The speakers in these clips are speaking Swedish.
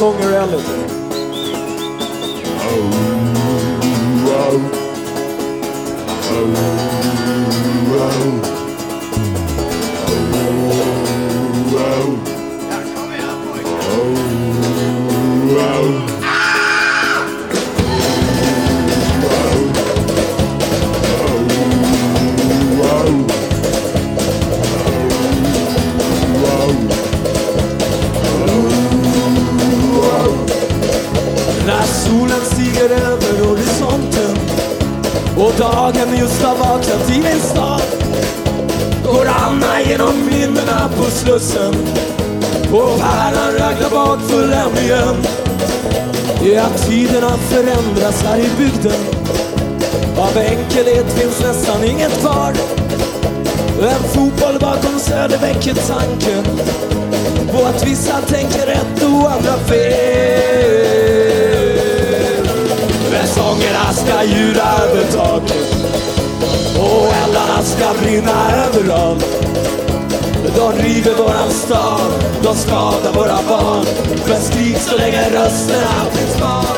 song reality. Oh, oh, oh, Oh, oh, oh. Och dagen just har vaknat i min stad går Anna genom minnena på Slussen och Pärlan raglar bakfull hem igen. Ja, tiderna förändras här i bygden. Av enkelhet finns nästan inget kvar. En fotboll bakom Söder väcker tanken på att vissa tänker rätt och andra fel. Eldarna ska ljuda över taket och eldarna ska brinna överallt. De river våran stad, de skadar våra barn. Men skrik så länge rösterna finns kvar.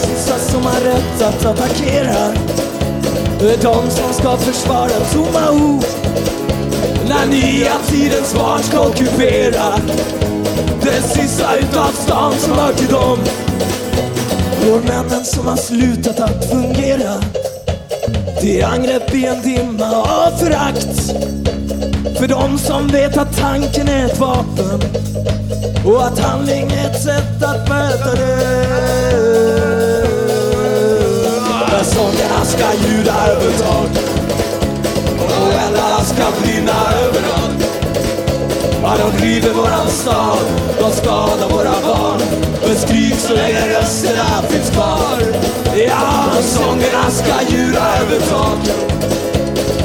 Sista som har rätt att attackera De som ska försvara tomma ord när nya tidens barn ska ockupera Den sista utav stan som hör till dem. Männen som har slutat att fungera. Det är angrepp i en dimma av förakt. För de som vet att tanken är ett vapen och att handling är ett sätt att möta det. När sångerna ska ljuda över taket ska brinna överallt. Ja, de river våran stad, de skadar våra barn. Men skrik så länge rösterna finns kvar. Ja, sångerna ska ljuda över taket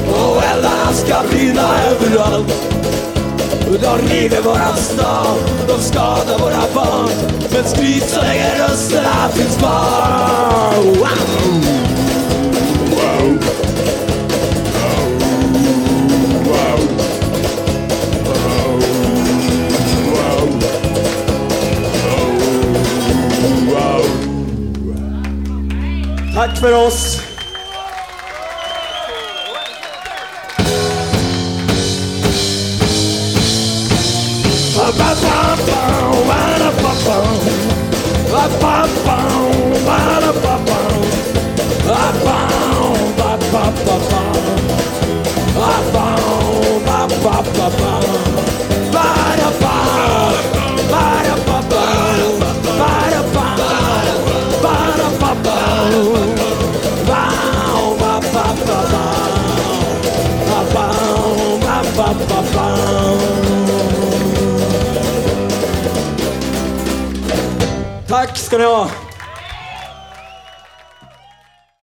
och eldarna ska brinna överallt. De river våran stad, de skadar våra barn Men skrik så länge rösterna finns kvar wow. Tack för oss! Tack ska ni ha!